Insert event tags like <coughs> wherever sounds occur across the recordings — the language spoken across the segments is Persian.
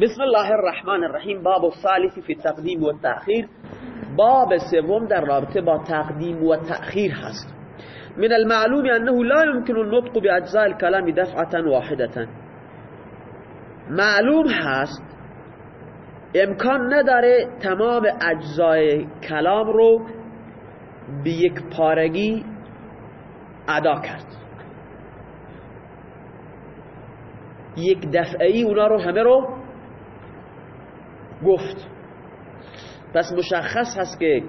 بسم الله الرحمن الرحیم. باب الثالث فی تقدیم و تأخیر باب سوم در رابطه با تقدیم و تأخیر هست. من المعلوم انه لا يمكن النطق باجزاء الكلام دفعه واحده معلوم هست امکان نداره تمام اجزای کلام رو به یک پارگی ادا کرد. یک دفعی اونا رو همه رو گفت. پس مشخص هست که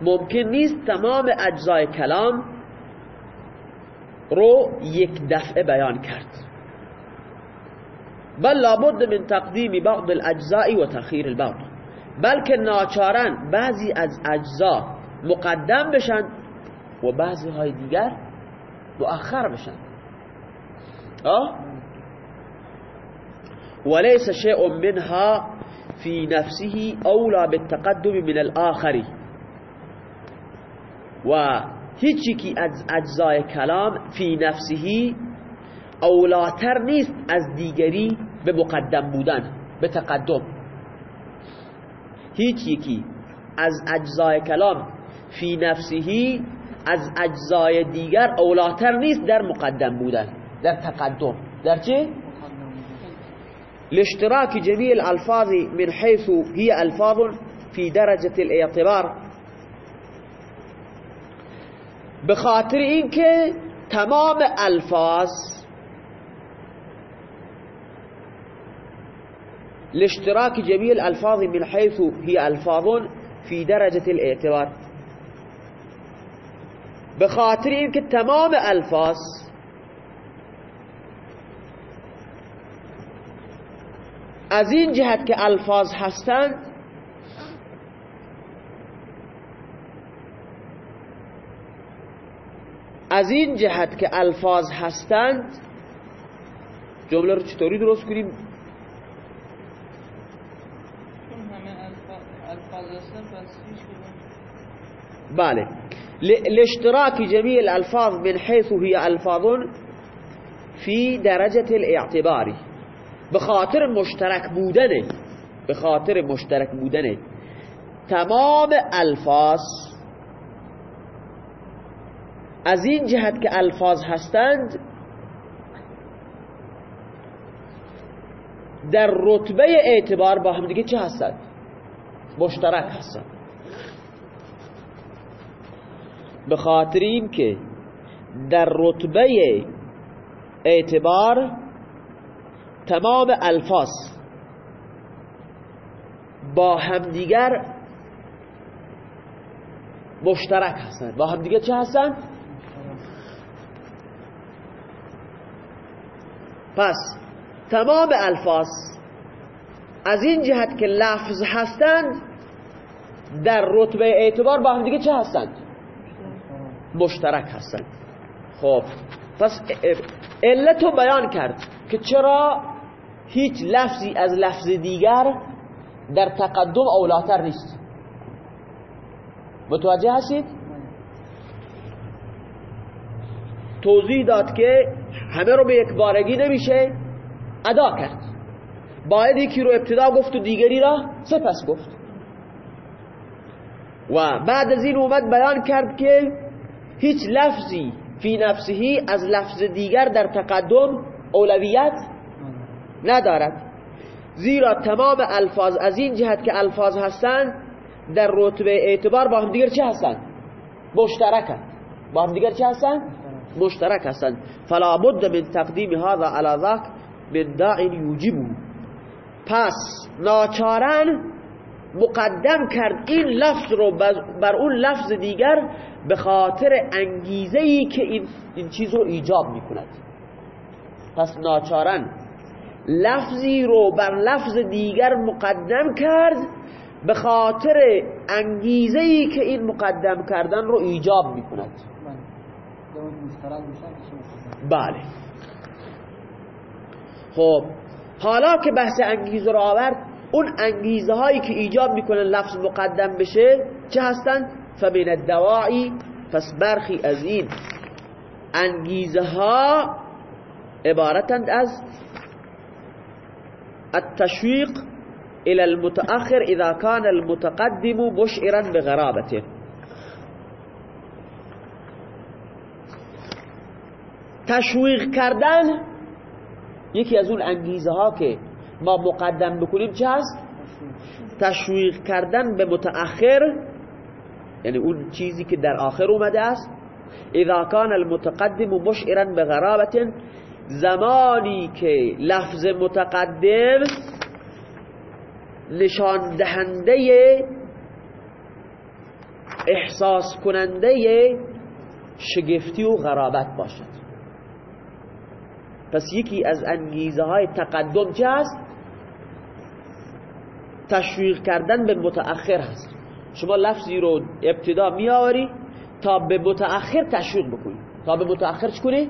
ممکن نیست تمام اجزای کلام رو یک دفعه بیان کرد. بل لابد من تقدیم بعض الاجزاء و تخیر البعض. بلکه ناچارن بعضی از اجزا مقدم بشن و بعضی های دیگر مؤخر بشن. آه؟ وليس شيء منها في نفسه أولى بالتقدم من الآخر. و هیچی که از اجزای کلام فی نفسه اولاتر نیست از دیگری به مقدم بودن به تقدم. هیچ از اجزای کلام فی نفسه از اجزای دیگر اولاتر نیست در مقدم بودن در تقدم. در چه؟ لاشتراك جميع الألفاظ من حيث هي ألفاظ في درجة الاعتبار. بخاطر اینکه تمام ألفاظ لاشتراك جميع الألفاظ من حيث هي ألفاظ في درجة الاعتبار. بخاطر اینکه تمام ألفاظ از این جهت که الفاظ هستند از این جهت که الفاظ هستند جمله رو چطوری درست کنیم؟ بله. لاشتراك جميع الألفاظ من حيث هي ألفاظ في درجة الاعتبار به خاطر مشترک بودنه به خاطر مشترک بودنه تمام الفاظ از این جهت که الفاظ هستند در رتبه اعتبار با هم دیگه چه هستند؟ مشترک هستند. به خاطر این که در رتبه اعتبار تمام الفاظ با همدیگر مشترک هستند. با همدیگر چه هستند؟ پس تمام الفاظ از این جهت که لفظ هستند در رتبه اعتبار با همدیگه چه هستند؟ مشترک هستند. خب پس علتو بیان کرد که چرا هیچ لفظی از لفظ دیگر در تقدم اولاتر نیست. متوجه هستید؟ توضیح داد که همه رو به یک بارگی نمیشه ادا کرد. باید یکی رو ابتدا گفت و دیگری را سپس گفت. و بعد از این اومد بیان کرد که هیچ لفظی فی نفسهی از لفظ دیگر در تقدم اولویت ندارد. زیرا تمام الفاظ از این جهت که الفاظ هستند در رتبه اعتبار با هم دیگر چه هستند؟ مشترک با هم دیگر چه هستند؟ مشترک هستند. فلا بد من تقدیم هذا على ذاك من داع پس ناچارن مقدم کرد این لفظ رو بر اون لفظ دیگر به خاطر انگیزه ای که این, این چیز رو ایجاب می‌کند. پس ناچارن لفظی رو بر لفظ دیگر مقدم کرد به خاطر انگیزه ای که این مقدم کردن رو ایجاب می‌کند. بله. خب حالا که بحث انگیزه رو آورد اون انگیزه هایی که ایجاب می‌کنن لفظ مقدم بشه چه هستند فمن الدواعی پس برخی از این انگیزه ها عبارتند از التشويق إلى المتأخر إذا كان المتقدم مشعرا بغرابته تشویق کردن یکی از اون انگیزه ها که ما مقدم بکنیم چه هست؟ تشویق کردن به متأخر یعنی اون چیزی که در آخر اومده است اذا کان المتقدم مشعرا به غرابت زمانی که لفظ متقدم نشان دهنده احساس کننده شگفتی و غرابت باشد پس یکی از انگیزه های تقدم چه هست؟ تشویق کردن به متأخر هست شما لفظی رو ابتدا میآوری تا به متأخر تشویق بکنی تا به متأخر چکنی؟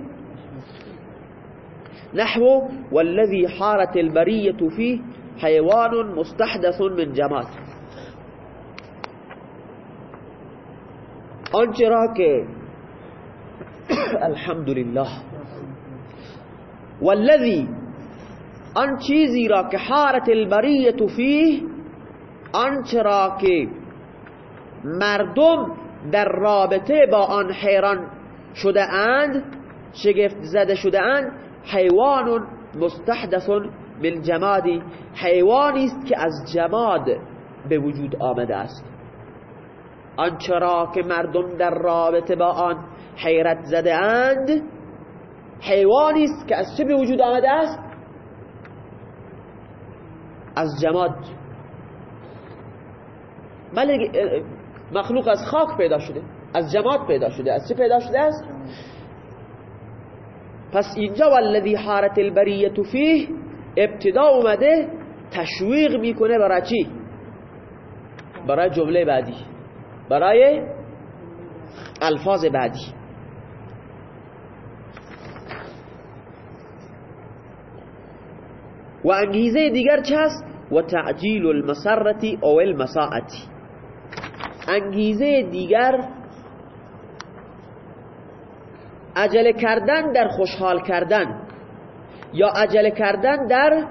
نحو والذي حارت البرية فيه حيوان مستحدث من جماد. آنچه را که <coughs> الحمدلله والذی آن چیزی را که حارت البریت فیه آنچه را که مردم در رابطه با آن حیران شده اند شگفت زده شده اند. حیوان مستحدث بالجمادی حیوانی است که از جماد به وجود آمده است. آنچه را که مردم در رابطه با آن حیرت زده اند حیوانی است که از چه به وجود آمده است؟ از جماد. بله مخلوق از خاک پیدا شده از جماد پیدا شده. از چه پیدا شده است؟ پس اینجا والذی حارت البریت فیه ابتدا اومده تشویق می‌کنه برای چی؟ برای جمله بعدی. برای الفاظ بعدی. و انگیزه دیگر چه و تعجیل المسرتی او المساعتی انگیزه دیگر عجله کردن در خوشحال کردن یا عجله کردن در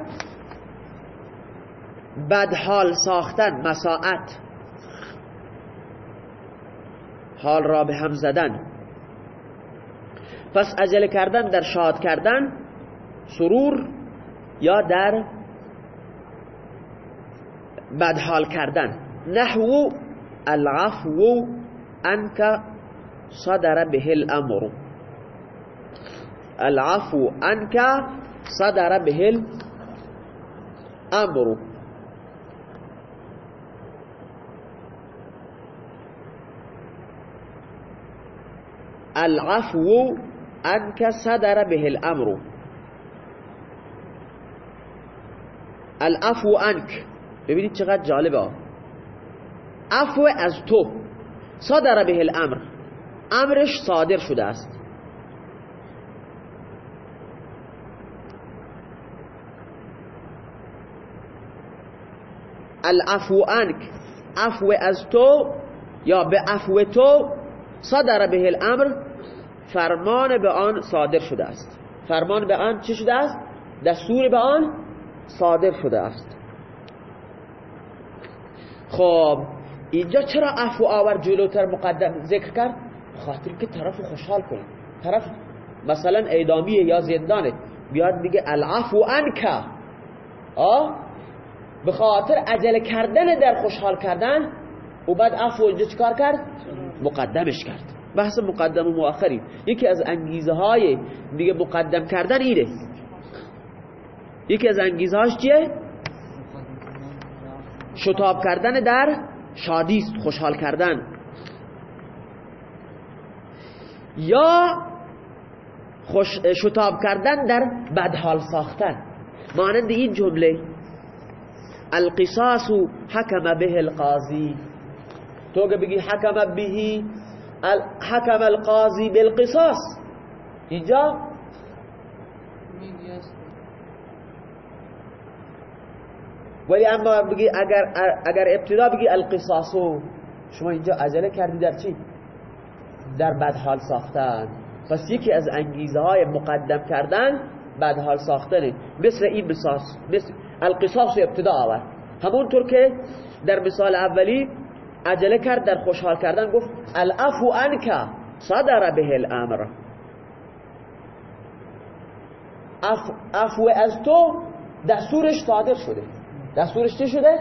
بدحال ساختن مساعت حال را به هم زدن. پس عجله کردن در شاد کردن سرور یا در بدحال کردن. نحو العفو انک صدر به الامر. العفو انک صدر به الامر العفو انک صدر به الامر العفو انک ببینید چقدر جالبه. عفو از تو صادر به الامر امرش صادر شده است. العفو انک عفو از تو یا به عفو تو صدر به الامر فرمان به آن صادر شده است. فرمان به آن چه شده است؟ دستور به آن صادر شده است. خب اینجا چرا عفو آور جلوتر مقدم ذکر کرد؟ خاطر که طرف خوشحال کنه. طرف مثلا اعدامیه یا زندانه. بیاد میگه العفو انکا آه؟ به خاطر عجله کردن در خوشحال کردن و بعد عفو اینجا چکار کرد؟ مقدمش کرد. بحث مقدم و مؤخری یکی از انگیزه های دیگه مقدم کردن اینه. یکی از انگیزهاش چیه؟ شتاب کردن در شادیست خوشحال کردن. یا خوش شتاب کردن در بدحال ساختن. مانند این جمله القصاص حکم به القاضی تو که بگی حکم بهی حکم القاضی بالقصاص. اینجا؟ ولی اما بگی اگر اگر ابتدا بگی القصاصو شما اینجا عجله کردی در چی؟ در بدحال ساختن. پس یکی از انگیزه های مقدم کردن بدحال ساختنه. مثل این بساس مثل القصاص ابتدا آورد همونطور که در مثال اولی عجله کرد در خوشحال کردن گفت الافو انکا صدر به الامر. افو از تو دستورش صادر شده. دستورش چه شده؟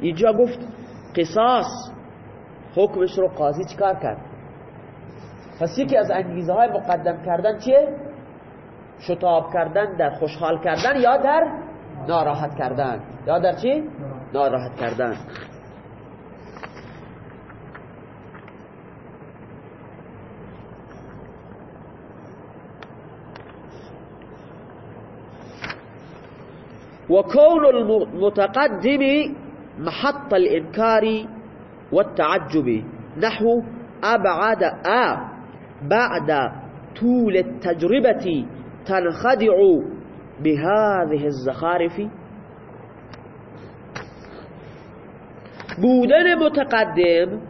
اینجا گفت قصاص. حکمش رو قاضی چکار کرد؟ پس یکی از انگیزه های مقدم کردن چیه؟ شتاب کردن در خوشحال کردن یا در ناراحت کردن یا در چی؟ ناراحت کردن وكون المتقدم محط الإنكار والتعجب نحو أبعد أ بعد طول التجربة تنخدع بهذه الزخارف بودن متقدم.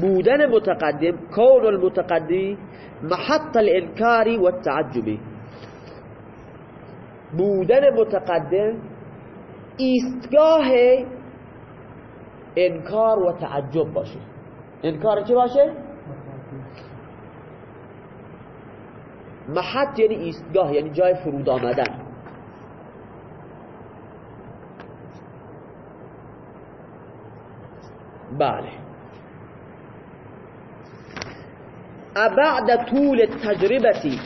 بودن متقدم كون المتقدم محط الإنكار والتعجب. بودن متقدم ایستگاه انکار و تعجب باشه. انکار چه باشه؟ محط یعنی ایستگاه یعنی جای فرود آمدن. بله. بعد طول التجربة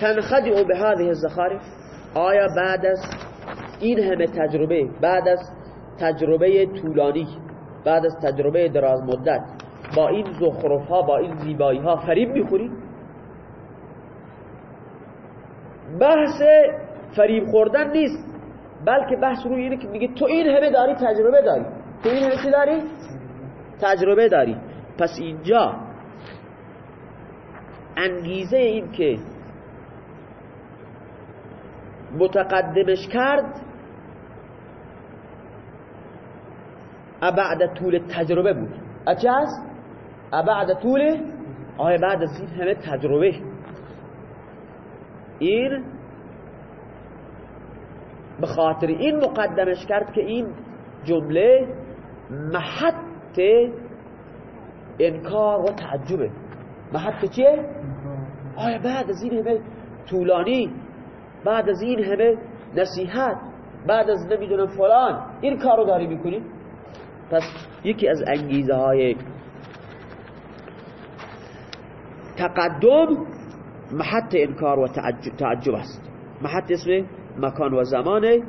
تنخدع به هذه الزخارف؟ آیا بعد از این همه تجربه بعد از تجربه طولانی بعد از تجربه دراز مدت با این زخرف ها با این زیبایی ها فریب می‌خوری بحث فریب خوردن نیست بلکه بحث روی اینه که میگه تو این همه داری تجربه داری. تو این همه داری؟ تجربه داری. پس اینجا انگیزه این که متقدمش کرد بعد طول تجربه بود. اچه هست؟ بعد طول؟ آیا بعد از این همه تجربه. این به خاطر این مقدمش کرد که این جمله محط انکار و تعجبه محط چیه؟ آیا بعد از این همه طولانی بعد از این همه نصیحت بعد از نمی‌دونم فلان این کارو داری می‌کنی پس یکی از انگیزه های تقدم محط انکار و تعجب است. محط اسم مکان و زمانه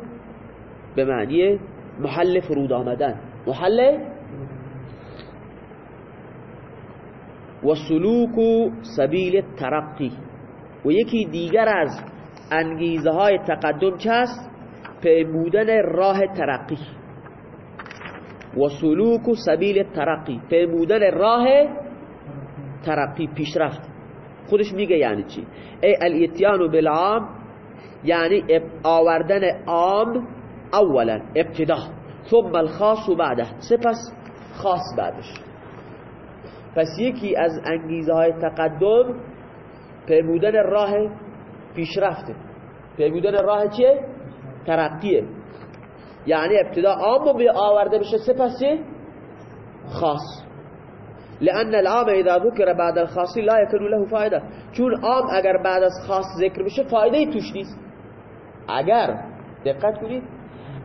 به معنی محل فرود آمدن. محل و سلوک سبیل ترقی. و یکی دیگر از انگیزه های تقدم چه است پیمودن راه ترقی. و سلوک سبیل ترقی. پیمودن راه ترقی پیشرفت. خودش میگه یعنی چی؟ ای الاتیان بالعام یعنی آوردن عام اولا ابتدا. ثم الخاص بعده. سپس خاص بعدش. پس یکی از انگیزه های تقدم پیمودن راه پیشرفته. پیمودن راه چیه؟ ترقیه. یعنی ابتدا عام به آورده بشه سپس؟ خاص. لأن العام اذا ذكر بعد الخاص لا يكون له فایده چون عام اگر بعد از خاص ذکر بشه فایده توش نیست. اگر دقت کنید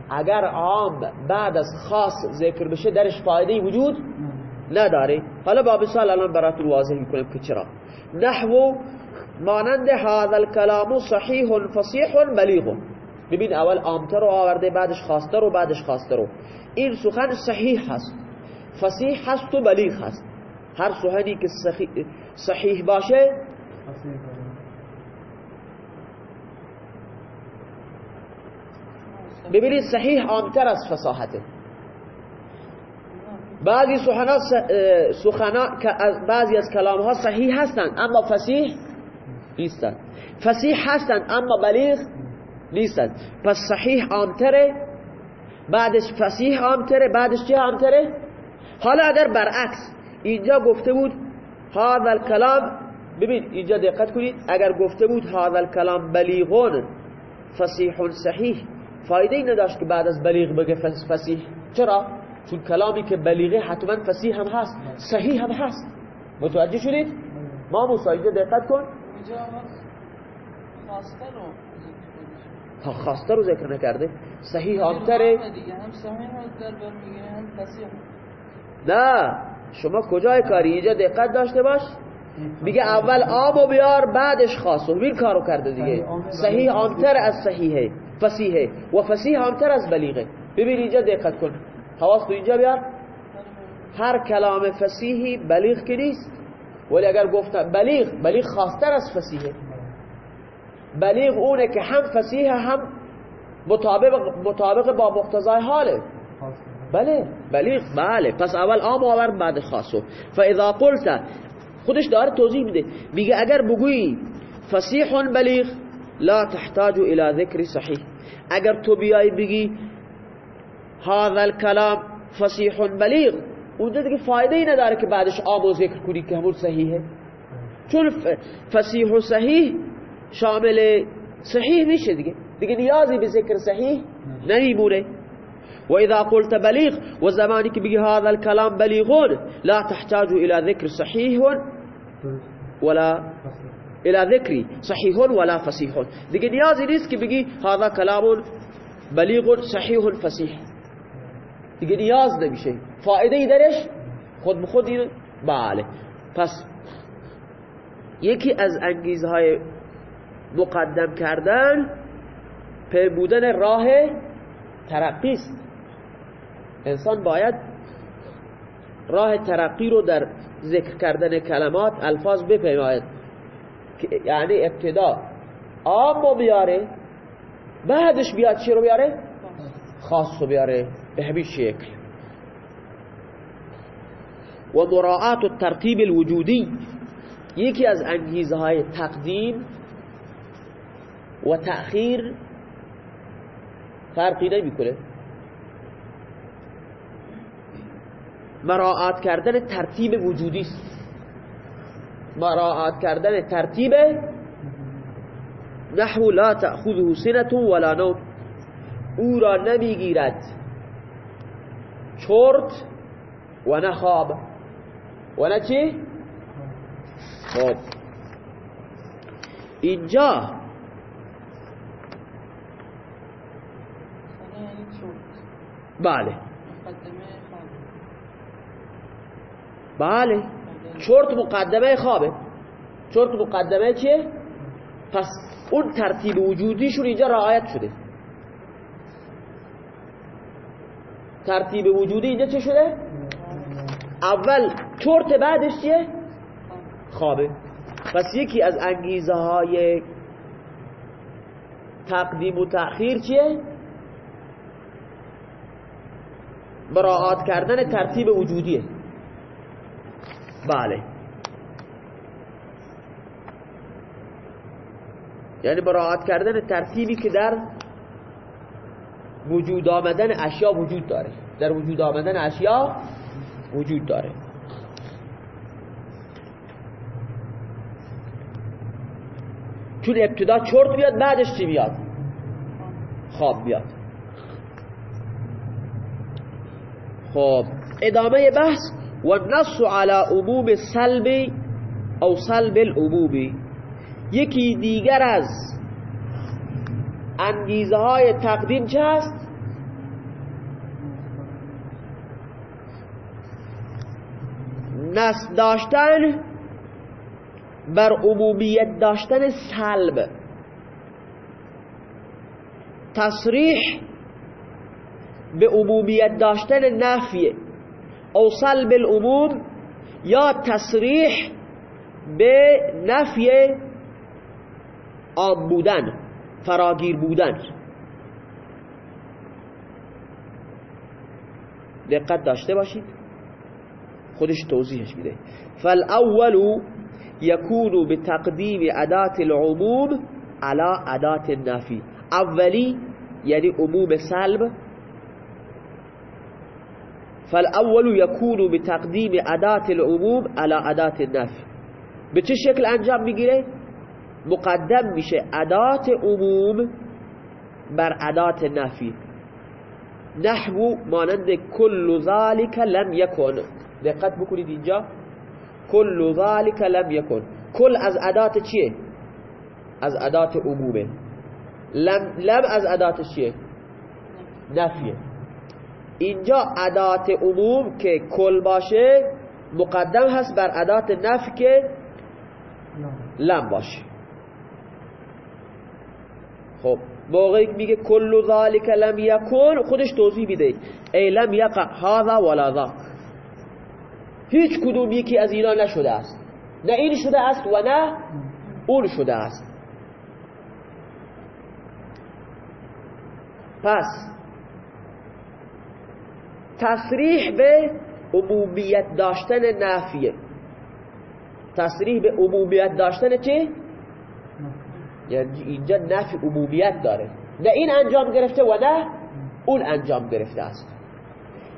اگر عام بعد از خاص ذکر بشه درش فایده وجود نداره. حالا با مثال الان براتون واضح می‌کنم که چرا. نحو مانند هذا الكلام صحیح فصیح بلیغ. ببین اول عامتر رو آورده بعدش خواسته رو بعدش خواسته رو. این سخن صحیح هست. فصیح هست و بلیغ هست. هر سخنی که صحیح باشه ببینید صحیح عامتر از فصاحته. بعضی سخنا سخنا بعضی از کلام ها صحیح هستند اما فصیح نیستند. فصیح هستند اما بلیغ نیستند. پس صحیح عامتره بعدش فصیح عامتره بعدش چه عامتره حالا اگر برعکس اینجا گفته بود هذا الكلام ببین اینجا دقت کنید اگر گفته بود هذا الکلام بلیغون فصیح صحیح فایده ای نداشت که بعد از بلیغ بگه فصیح. چرا؟ چون کلامی که بلیغه حتما فصیح هم هست صحیح هم هست. متوجه شدید؟ ما موسا اینجا دقت کن. ها خواسته رو ذکر نکرده. صحیح آمتره نه. شما کجای کاری؟ اینجا دقت داشته باش. میگه اول آب و بیار بعدش خاص. و این کارو کرده دیگه. صحیح آمتر از صحیحه. فسیحه و فسیح آمتر از بلیغه. ببین اینجا دقت کن. حواس تو اینجا بیار. هر کلام فسیحی بلیغ که نیست. ولی اگر گفتم بلیغ بلیغ خاصتر از فسیحه بلیغ اونه که هم فسیحه هم مطابق, مطابق با مقتضای حاله. بله. بلیغ بله. پس اول عام آور بعد خاصو. فاذا قلت خودش داره توضیح میده. میگه اگر بگویی فسیح بلیغ لا تحتاج الى ذکر صحیح. اگر تو بیای بگی هذا الكلام فسیح بلیغ اونجا دیگه فایده ای نداره که بعدش عام و ذکر کنی که همون صحیحه. چون فسیح و صحیح شامل صحیح میشه دیگه. دیگه نیازی به ذکر صحیح نمیمونه. وإذا قلت بليغ وزمانك بقي هذا الكلام بليغون لا تحتاج إلى ذكر صحيح ولا إلى ذكر صحيح ولا فصيح. نیازی نیست که بگی هذا كلام بلیغ صحیح فصیح دیگه نیاز نمیشه فائدة ای درش خود بخود این بله پس یکی از انگیزهای مقدم کردن پی بودن راه ترقی است. انسان باید راه ترقی رو در ذکر کردن کلمات الفاظ بپیماید. یعنی ابتدا عام رو بیاره بعدش بیاد چی رو بیاره؟ خاص رو بیاره. به همین شکل. و مراعات الترتیب الوجودی یکی از انگیزه های تقدیم و تأخیر فرقی نمی‌کنه. مراعات کردن ترتیب وجودی است. مراعات کردن ترتیب نحو لا تأخذه سنة ولا نوم. او را نمی‌گیرد. چرت و نه خواب. و نه چی؟ خب اینجا بله. بله چرت مقدمه خوابه چرت مقدمه چیه؟ پس اون ترتیب وجودیشون اینجا رعایت شده ترتیب وجودی اینجا چه شده؟ اول چرت بعدش چیه؟ خوابه پس یکی از انگیزه های تقدیم و تأخیر چیه؟ براعات کردن ترتیب وجودیه بله. یعنی براعت کردن ترتیبی که در وجود آمدن اشیا وجود داره. در وجود آمدن اشیا وجود داره. چون ابتدا چرت بیاد بعدش چی بیاد؟ خواب بیاد. خب ادامه بحث والنص على عموم سلب او سلب العموم. یکی دیگر از انگیزه های تقدیم چه هست؟ نصب داشتن بر عمومیت داشتن سلب. تصریح به عمومیت داشتن نفیه او سلب العموم یا تصریح به نفی آب بودن فراگیر بودن. دقت داشته باشید. خودش توضیحش میده. فالاول يكون بتقدیم ادات العموم على ادات النفی. اولی یعنی عموم سلب فالأول يكون بتقديم أداة العموم على أداة النفي. به چه شکل انجام می‌گیره؟ مقدم میشه ادات عموم بر ادات نفی نحو مانند کل ذالک لم یکن دقت بکنید اینجا. کل ذالک لم یکن کل از ادات چیه؟ از ادات عمومه. لم, لم از ادات چیه؟ نفیه. اینجا ادات عموم که کل باشه مقدم هست بر ادات نفی که لم باشه. خب موقعی میگه کل ذالک لم یکن خودش توضیح میده. ای لم یقع هذا ولا ذا هیچ کدوم یکی از اینا نشده است. نه این شده است و نه اون شده است. پس تصریح به عمومیت داشتن نافیه تصریح به عمومیت داشتن چه؟ یعنی اینجا نفی عمومیت داره. نه این انجام گرفته و نه اون انجام گرفته است.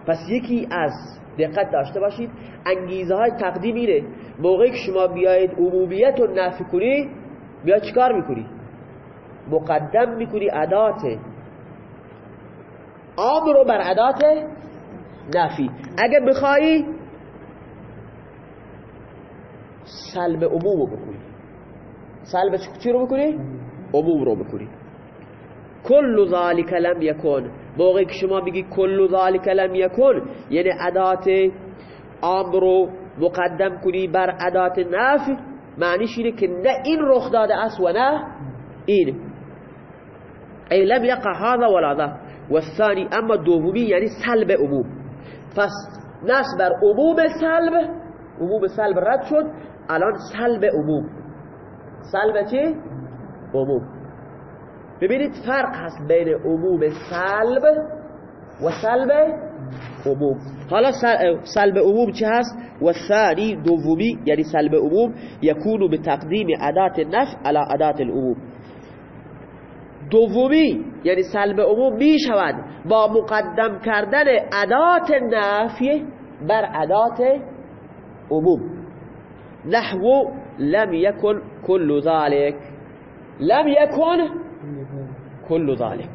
پس یکی از دقت داشته باشید انگیزه های تقدیم اینه موقعی که شما بیاید عمومیت رو نفی کنی بیا چیکار می‌کنی؟ مقدم می‌کنی عدات عام رو بر عدات نفی. اگه بخوایی سلب عموم رو بکنی. سلب چی رو بکنی؟ عموم رو بکنی. کل ذالک لم یکن. موقعی که شما بگی کل ذالک لم یکن یعنی عدات عام رو مقدم کنی بر عدات نفی معنیش اینه که نه این رخ داده است و نه این. ای لم یقع هذا ولا ذا. والثاني اما دومی یعنی سلب عموم. پس نص بر عموم سلب عموم سلب رد شد. الان سلب عموم. سلب چی؟ عموم. ببینید فرق هست بین عموم سلب و سلب عموم. حالا سلب عموم چه هست؟ و ثانی دومی یعنی سلب عموم یکونو به تقدیم عدات نفع على عدات العموم. دومی یعنی سلب عموم می شود با مقدم کردن عدات نفی بر عدات عموم. نحو لم يكن كل ذلك لم يكن كل ذلك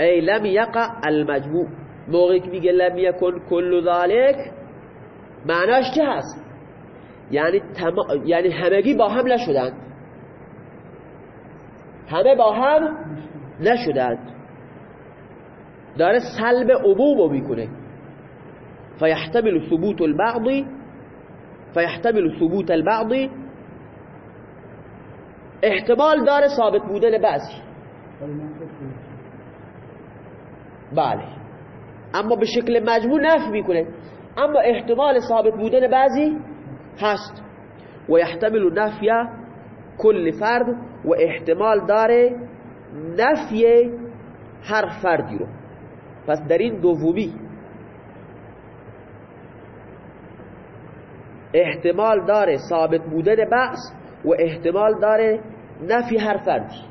ای لم يقع المجموع. موقعی که میگه لم يكن كل ذلك معناش چه هست؟ یعنی, یعنی همگی با هم نشدند همه با هم نشدند. داره سلب عموم می‌کنه. فيحتمل ثبوت البعض فيحتمل ثبوت البعض. احتمال داره ثابت بودن بعضی. بله. اما به شکل مجموع نفی می‌کنه. اما احتمال ثابت بودن بعضی هست. و یحتمل نفی کل فرد و احتمال داره نفی هر فردی رو. پس در این دومی احتمال داره ثابت بودن بحث و احتمال داره نفی هر فردی.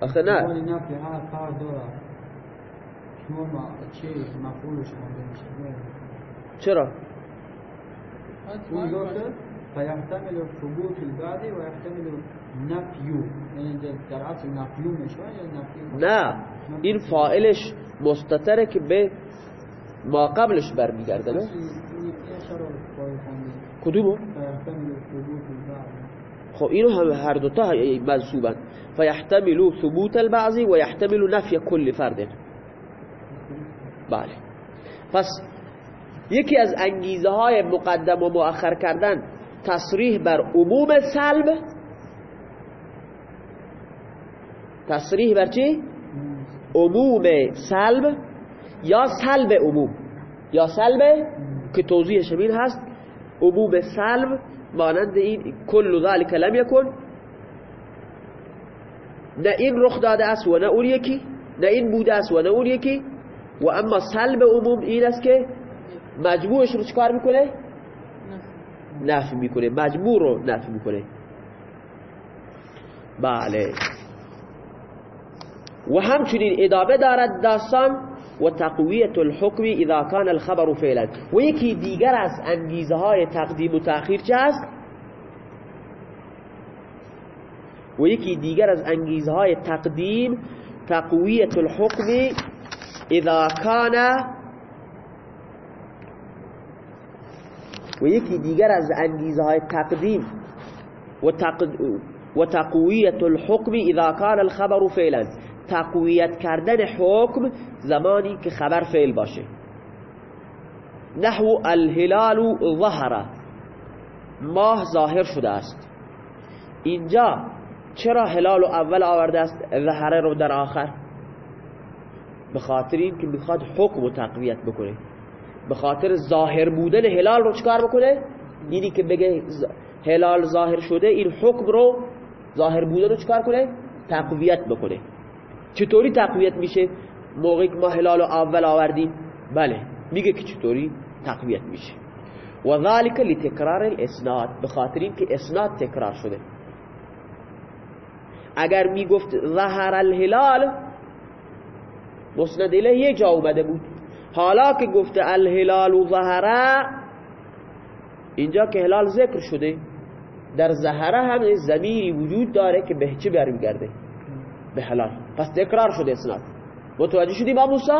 آخه نه. نفی هر فرد داره. شما چه مفعولش چرا؟ اون داشته فیحتمل ثبوت البعد و یحتمل نفیو یعنی در اصل نفیو میشه یا نه این فاعلش مستتره که به ما قبلش برمیگرده نه؟ کدومو؟ خب اینو هم هر دوتا منصوبن. فیحتمل ثبوت البعض و یحتمل نفی کل فرد. بله. پس یکی از انگیزه های مقدم و مؤخر کردن تصریح بر عموم سلب. تصریح بر چی؟ عموم سلب یا سلب عموم؟ یا سلب که توضیح شبیه هست عموم سلب مانند این کل ذلك لم یکن. نه این رخ داده است و نه اون یکی نه این بوده است و نه اون یکی. و اما سلب عموم این است که مجموعش رو چکار می‌کنه؟ نفی. می‌کنه. مجموع رو نفی می‌کنه. بله. و همچنین ادامه دارد داستان و تقویت الحکم اذا کان الخبر فعلا. و یکی دیگر از انگیزه های تقدیم و تأخیر چه است؟ و یکی دیگر از انگیزه های تقدیم تقویت الحکم اذا کان و یکی دیگر از انگیزه های تقدیم و, تقد و تقویت الحکم اذا کان الخبر فعلا. تقویت کردن حکم زمانی که خبر فعل باشه. نحو الهلال ظهر. ماه ظاهر شده است. اینجا چرا هلال اول آورده است ظهره رو در آخر؟ به خاطر این که میخواد حکم و تقویت بکنه. به خاطر ظاهر بودن هلال رو چکار بکنه؟ اینی که بگه هلال ظاهر شده این حکم رو ظاهر بودن رو چکار کنه؟ تقویت بکنه. چطوری تقویت میشه؟ موقعی که ما هلال اول آوردیم بله میگه که چطوری تقویت میشه. و ذالک لتکرار الاسناد به خاطر که اسناد تکرار شده. اگر می‌گفت ظهر الهلال مسند الیه جا اومده بود. حالا که گفته الهلال و ظهره اینجا که هلال ذکر شده در ظهره هم زمیری وجود داره که به چه برمیگرده؟ به هلال پس تکرار شده اسناد. متوجه شدی با موسی؟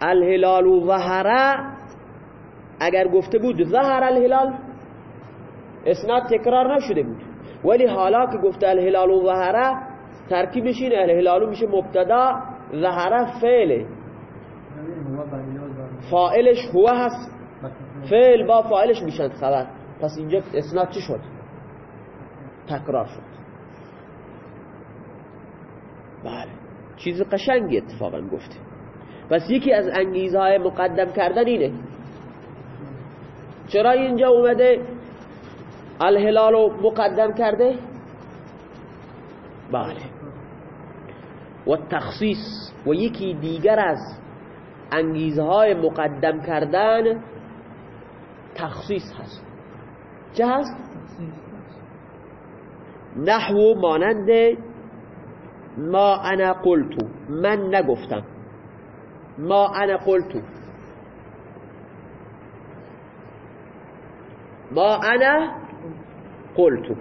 الهلال و ظهره اگر گفته بود ظهر الهلال اسناد تکرار نشده بود. ولی حالا که گفته الهلال و ظهره ترکیبش اینه. الهلال میشه مبتدا ظهره فعله. فائلش هو هست. فعل با فائلش میشن خبر. پس اینجا اسناد چی شد؟ تکرار شد. بله. چیز قشنگی اتفاقا گفته. پس یکی از انگیزهای مقدم کردن اینه. چرا اینجا اومده؟ الهلال رو مقدم کرده؟ بله. و تخصیص و یکی دیگر از انگیزهای مقدم کردن تخصیص هست. چه هست؟ نحو مانند ما انا قلتو من نگفتم. ما انا قلتو. ما انا قلتو.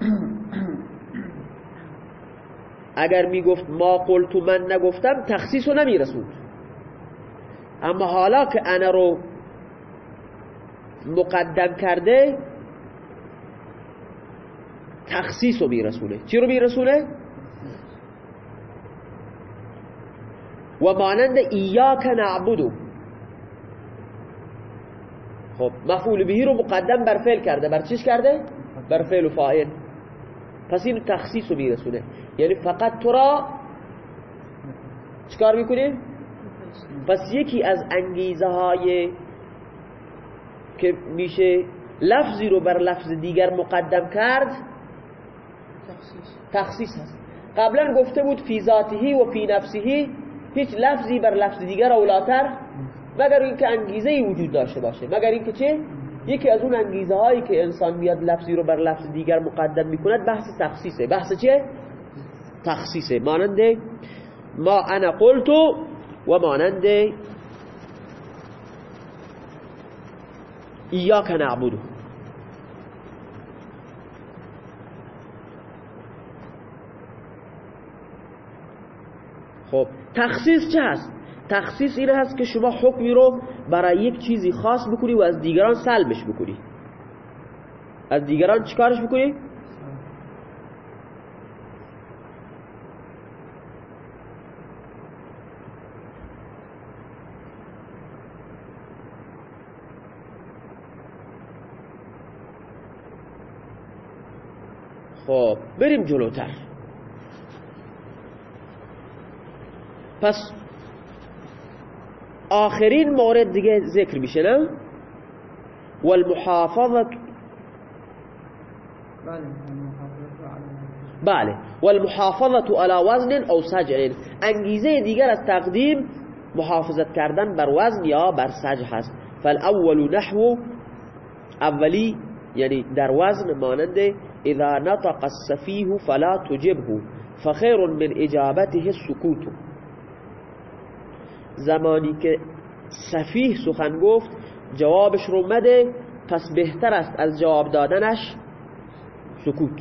<clears throat> اگر می‌گفت ما قلتو من نگفتم تخصیص رو نمیرسوند. اما حالا که انا رو مقدم کرده تخصیص رو میرسونه. چی رو میرسونه؟ و مانند ایاک نعبدو خب مفعول بهی رو مقدم بر فعل کرده. بر چیش کرده؟ بر فعل و فاعل. پس این تخصیص رو میرسونه. یعنی فقط تو را چکار می‌کنیم؟ پس یکی از انگیزه های که میشه لفظی رو بر لفظ دیگر مقدم کرد تخصیص. هست. قبلا گفته بود فی ذاتهی و فی نفسهی هیچ لفظی بر لفظ دیگر اولاتر مگر اینکه انگیزه ای وجود داشته باشه. مگر اینکه چه؟ یکی از اون انگیزه هایی که انسان میاد لفظی رو بر لفظ دیگر مقدم می‌کند بحث تخصیصه. بحث چه تخصیصه. مانند ما انا قلتو و مانند ایاک نعبدو خب تخصیص چه هست؟ تخصیص این هست که شما حکمی رو برای یک چیزی خاص بکنی و از دیگران سلبش بکنی. از دیگران چیکارش بکنی؟ خب بریم جلوتر. پس آخرین مورد دیگه ذکر میشه نه؟ والمحافظت بله والمحافظت على وزن او سجع. انگیزه دیگر از تقدیم محافظت کردن بر وزن یا بر سجع هست. فالاول نحو اولی یعنی در وزن مانند اذا نطق السفیه فلا تجبه فخیر من اجابته سکوت زمانی که سفیه سخن گفت جوابش رو مده پس بهتر است از جواب دادنش سکوت.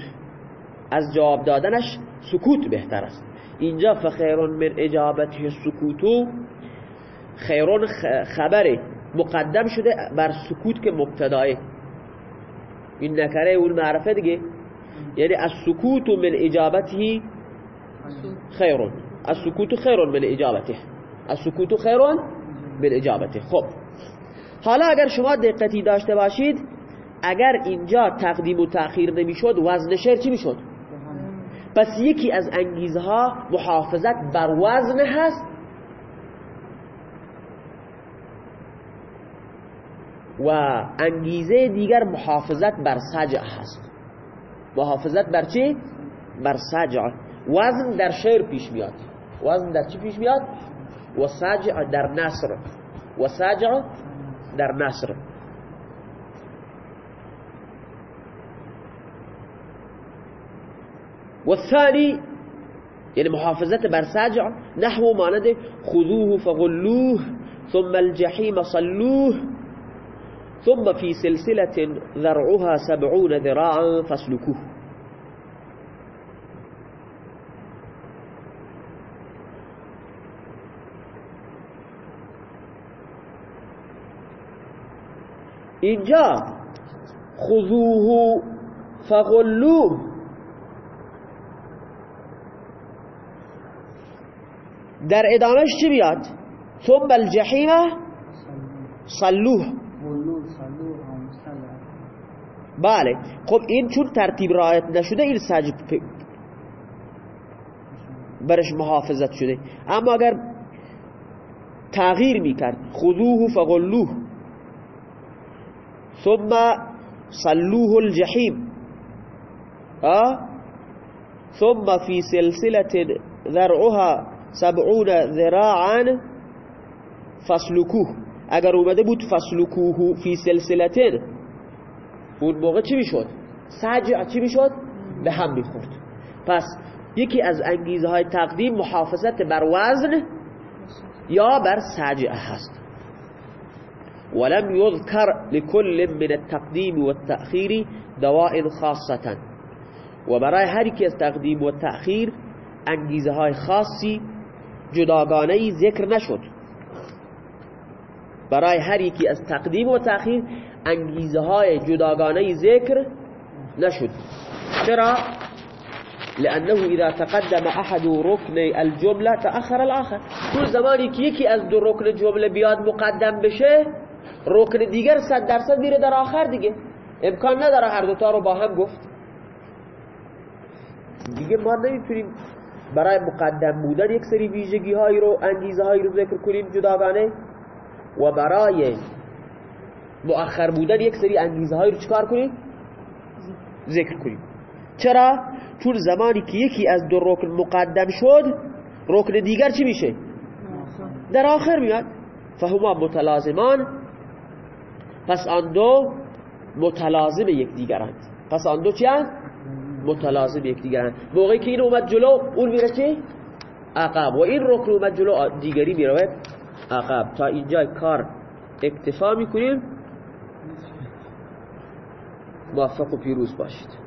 از جواب دادنش سکوت بهتر است. اینجا فخیرون من اجابته سکوتو خیرون خبره مقدم شده بر سکوت که مبتداه این نکره اول معرفه دیگه. یعنی از سکوت من اجابته خیرون. از سکوت خیرون من اجابته. از سکوت خیرون من اجابته. خب. حالا اگر شما دقتی داشته باشید اگر اینجا تقدیم و تأخیر نمی‌شد وزن شعر چی می‌شد؟ پس یکی از انگیزه ها محافظت بر وزن هست و انگیزه دیگر محافظت بر سجع هست. محافظت بر چی؟ بر سجع. وزن در شعر پیش میاد. وزن در چی پیش میاد؟ و سجع در نصر و سجع در نصر والثاني يعني محافظة برساجع نحو مانده خذوه فغلوه ثم الجحيم صلوه. ثم في سلسلة ذرعها سبعون ذراعا فاسلكوه. اینجا خذوه فغلوه. در ادامهش چی بیاد ثم الجحیم صلوه. بله. خب این چون ترتیب رعایت نشده این سجب برش محافظت شده. اما اگر تغییر می‌کرد خذوه فغلوه. ثم صلوه الجحیم. ثم في سلسلة ذرعها سبعون ذراعا فسلکوه اگر اومده بود فسلکوه فی سلسلتن اون موقع چی می‌شد؟ سجع چی می‌شد؟ به هم می‌خورد پس یکی از انگیزه های تقدیم محافظت بر وزن یا بر سجع هست ولم يذكر لكل من التقديم والتأخير دواء خاصة و برای هر از تقدیم و تأخیر انگیزه های خاصی جداگانه ذکر نشد برای هر یکی از تقدیم و تأخیر انگیزه های جداگانه ذکر نشد. چرا؟ لأنه إذا تقدم أحد ركن الجملة تأخر الآخر. كل زمانی که یکی از دو رکن جمله بیاد مقدم بشه رکن دیگر صد درصد میره در آخر دیگه. امکان نداره هر دوتا رو با هم گفت. دیگه ما نمی‌تونیم برای مقدم بودن یک سری ویژگی هایی رو انگیزه هایی رو ذکر کنیم جداگانه. و برای مؤخر بودن یک سری انگیزه هایی رو چکار کنیم ذکر کنیم چرا؟ چون زمانی که یکی از دو رکن مقدم شد رکن دیگر چی میشه؟ در آخر میاد فهما متلازمان پس آن دو متلازم یک دیگرند پس آن دو چی هست؟ متلازم یکدیگرن موقعی که این اومد جلو اون میره چی؟ عقب و این رکن اومد جلو دیگری میره عقب. تا اینجا کار اکتفا می‌کنیم. موفق و پیروز باشید.